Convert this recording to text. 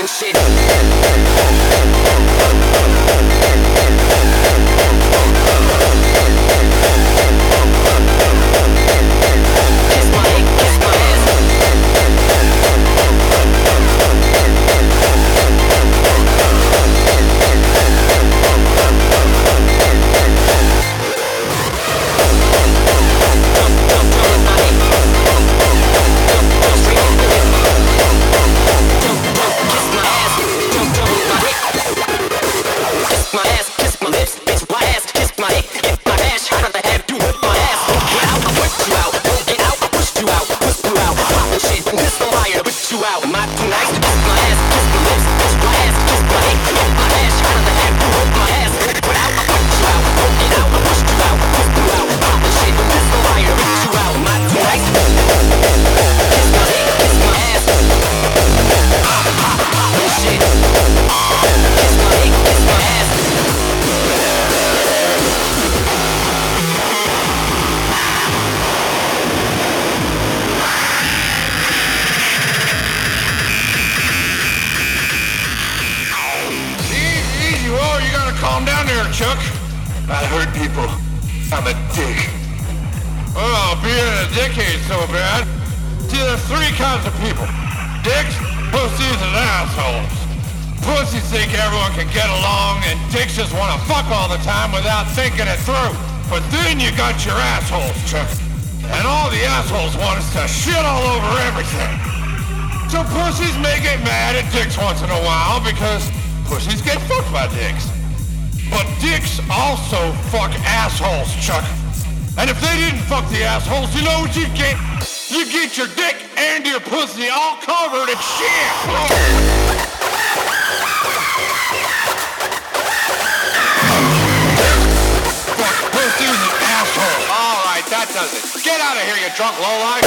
and shit. about my tonight. Calm down there, Chuck. I hurt people. I'm a dick. Oh, being a dick ain't so bad. See, there's three kinds of people. Dicks, pussies, and assholes. Pussies think everyone can get along, and dicks just want to fuck all the time without thinking it through. But then you got your assholes, Chuck. And all the assholes want us to shit all over everything. So pussies may get mad at dicks once in a while because pussies get fucked by dicks. But dicks also fuck assholes, Chuck. And if they didn't fuck the assholes, you know what you get? You get your dick and your pussy all covered in shit. Fuck pussies and assholes. All right, that does it. Get out of here, you drunk lowlife.